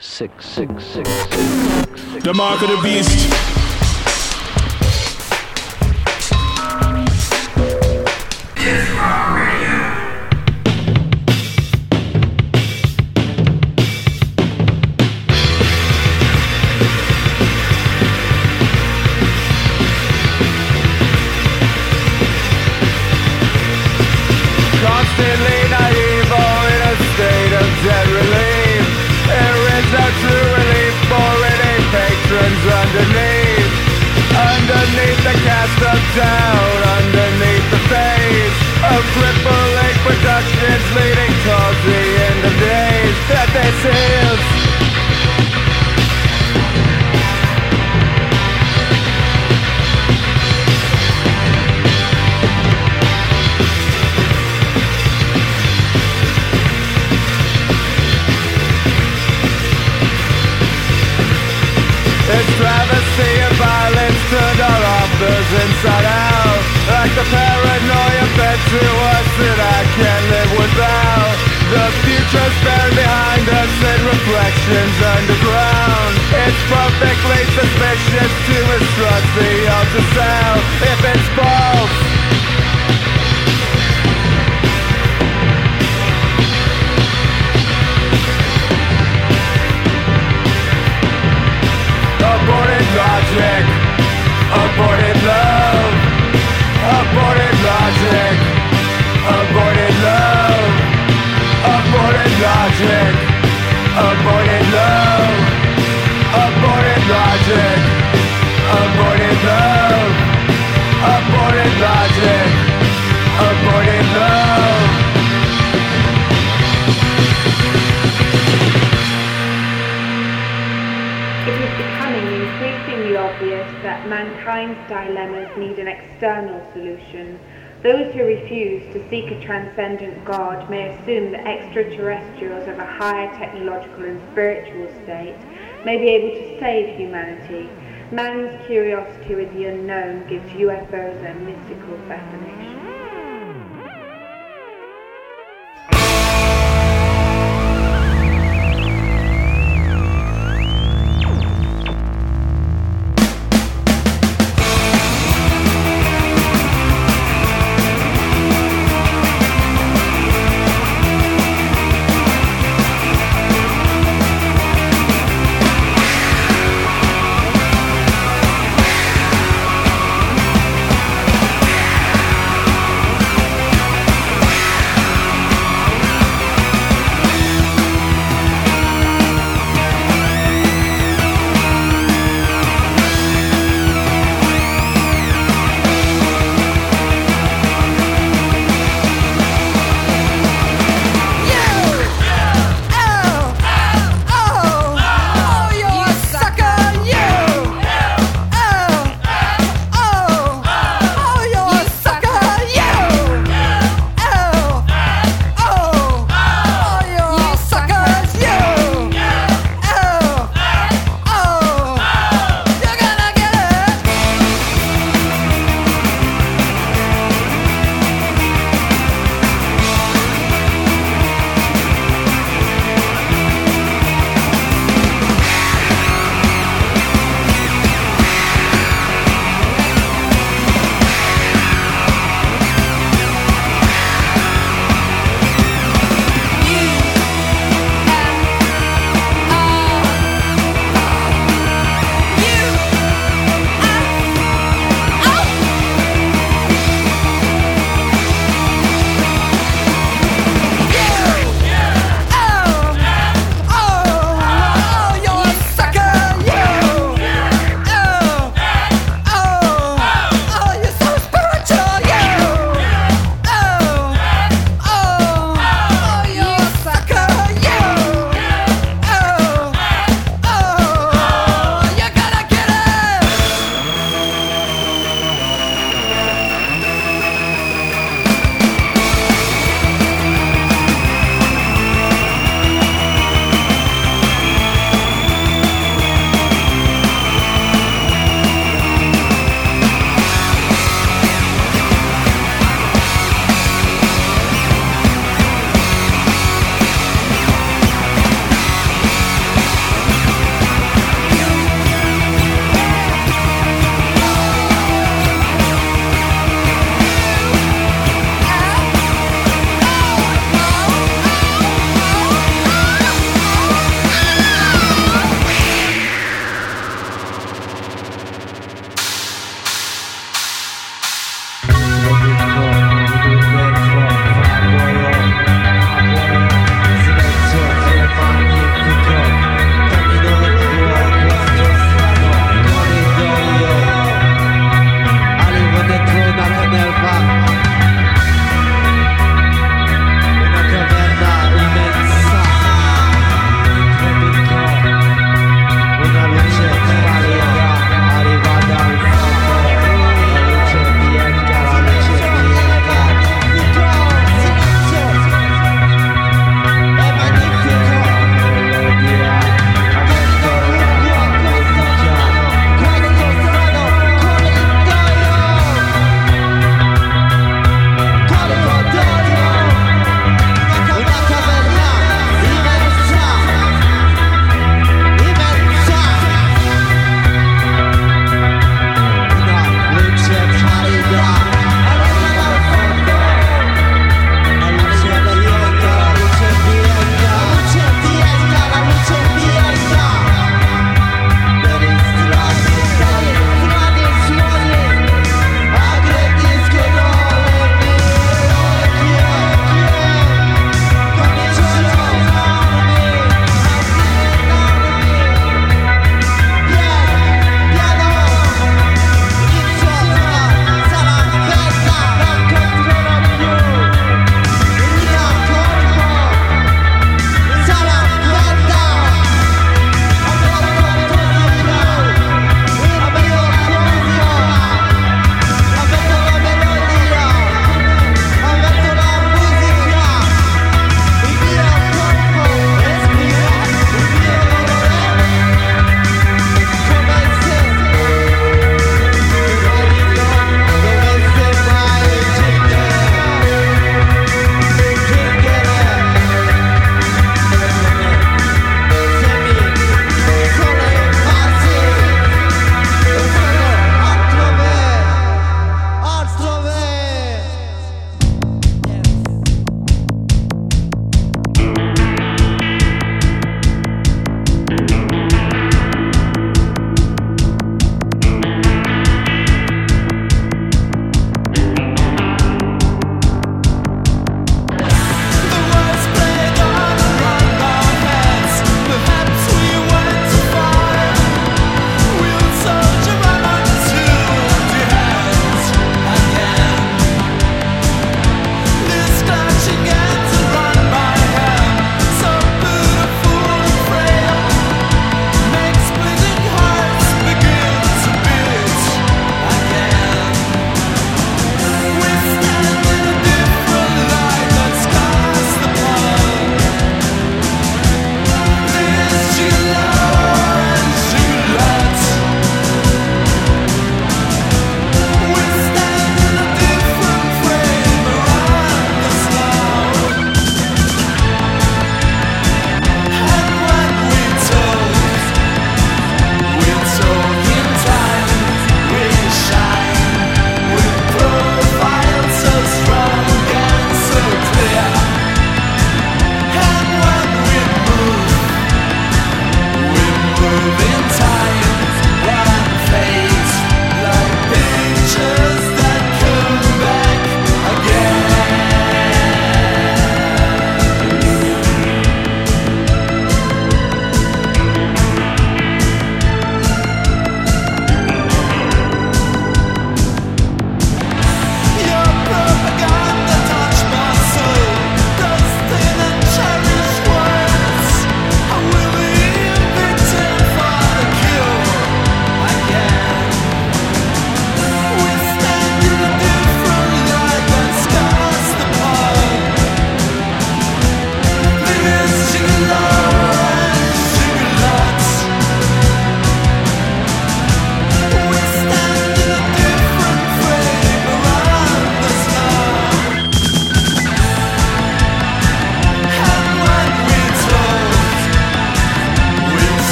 six, six, six, six. The mark of the beast. Is It's travesty of violence turned our authors inside out. Like the paranoia fed to us that I can't live without The future's buried behind us in reflections underground. It's perfectly suspicious to mistrust the ultrasound If it's false mankind's dilemmas need an external solution. Those who refuse to seek a transcendent God may assume that extraterrestrials of a higher technological and spiritual state may be able to save humanity. Man's curiosity with the unknown gives UFOs a mystical fascination.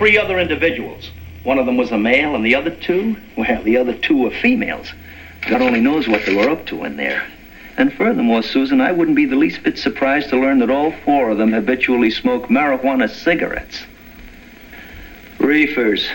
Three other individuals. One of them was a male, and the other two, well, the other two were females. God only knows what they were up to in there. And furthermore, Susan, I wouldn't be the least bit surprised to learn that all four of them habitually smoke marijuana cigarettes. Reefers.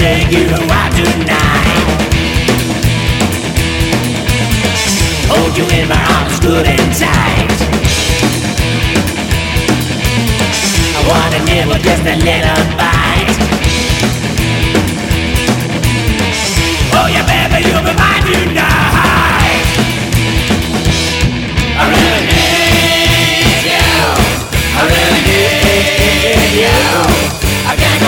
take you out tonight. Hold you in my arms good and tight. I wanna nibble just a little bite. Oh yeah, baby, you'll be mine tonight. I really need you. I really need you. I can't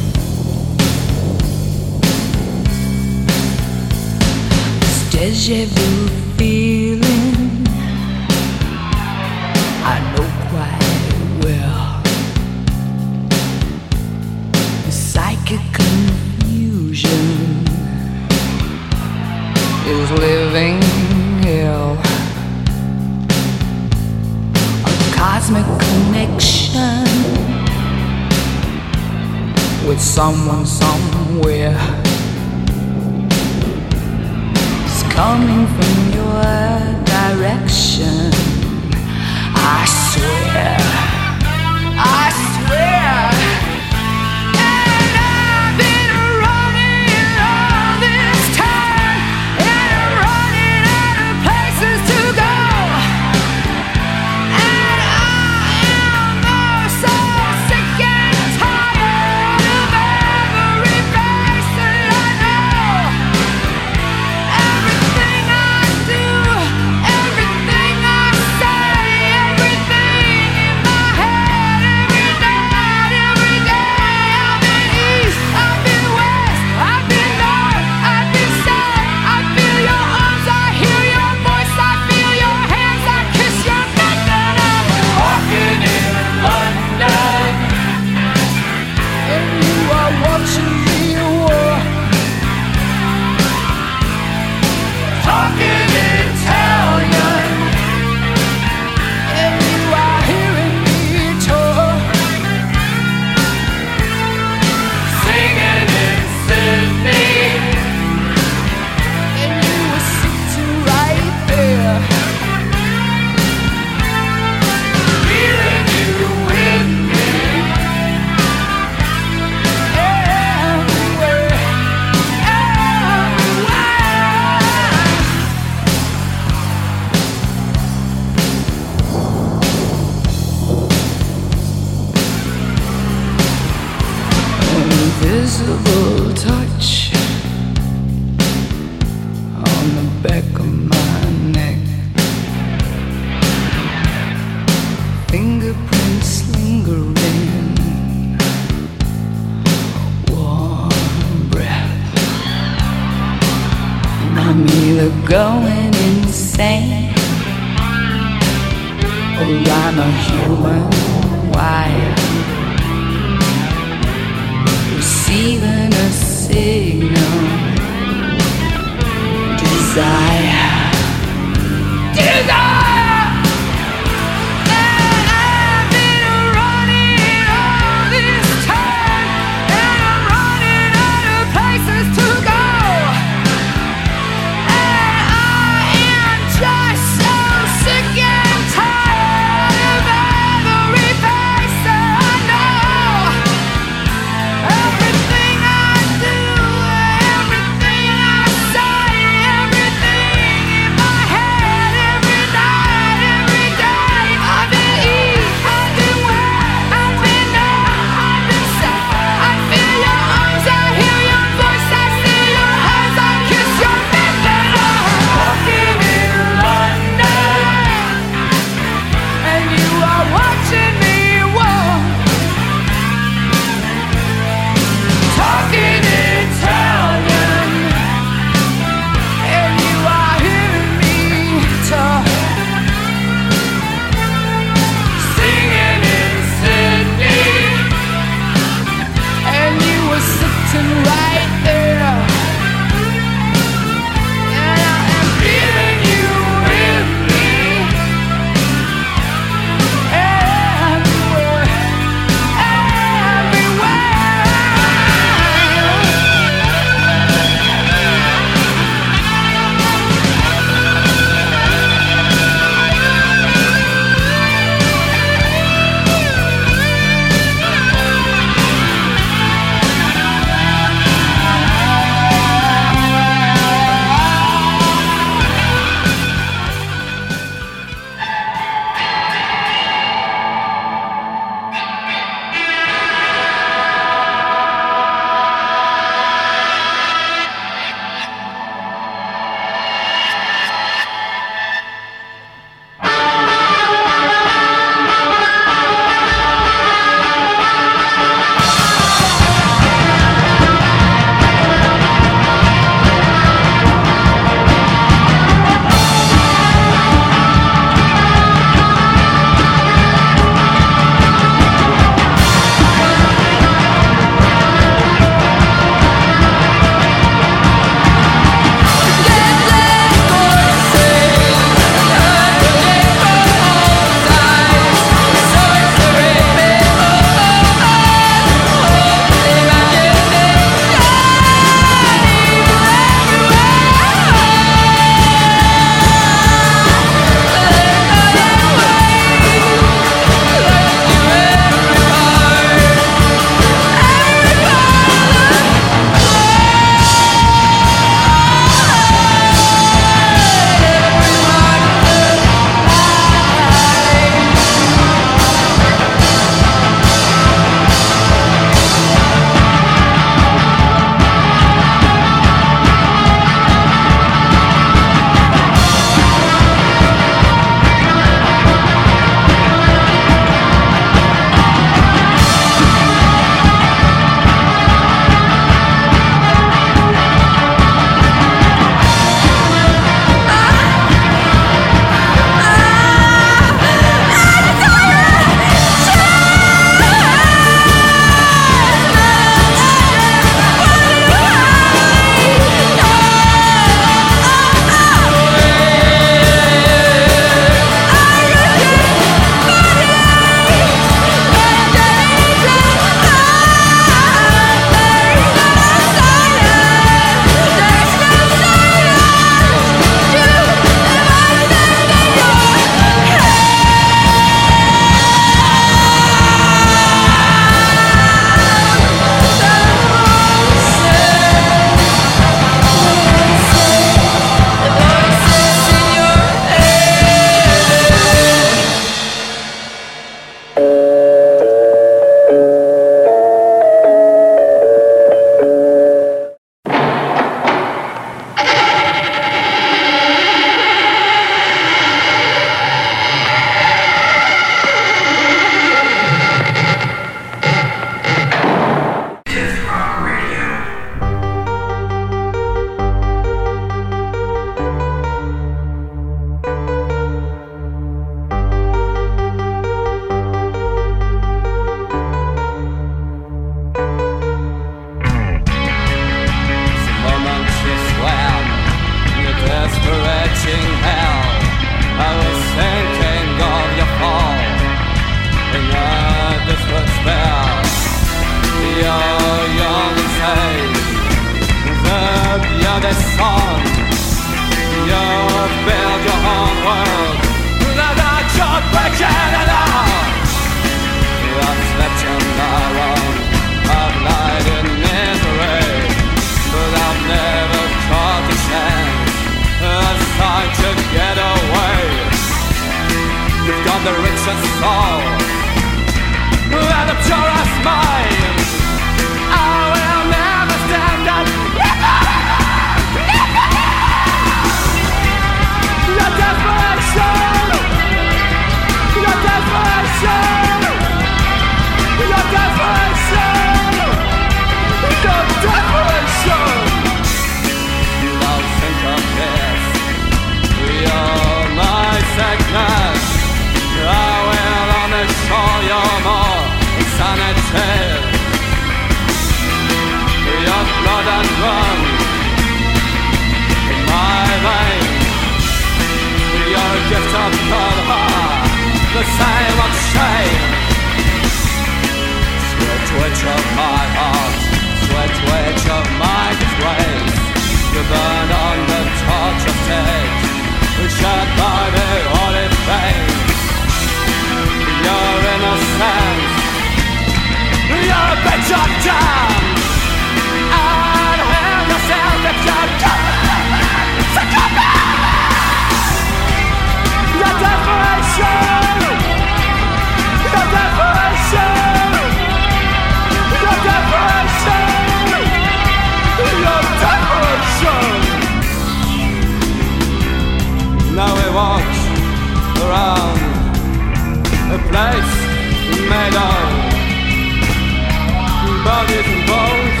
buggies and boats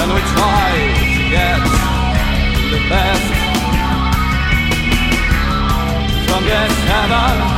And we try to get the best from this heaven.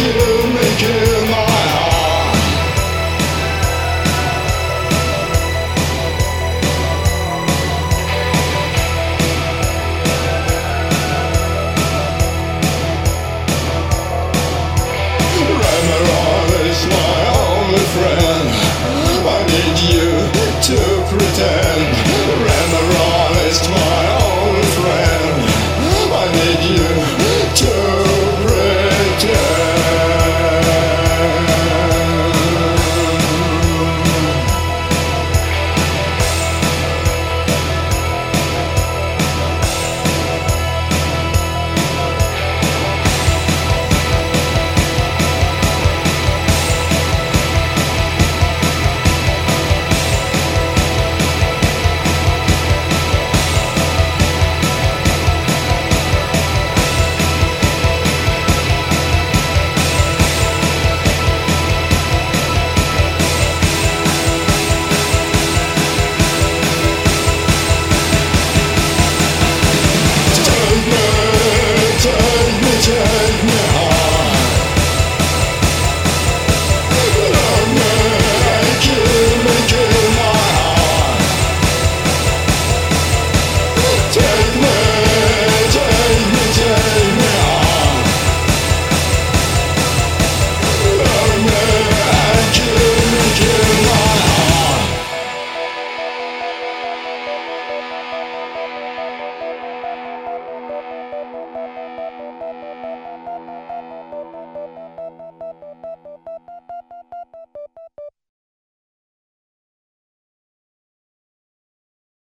And kill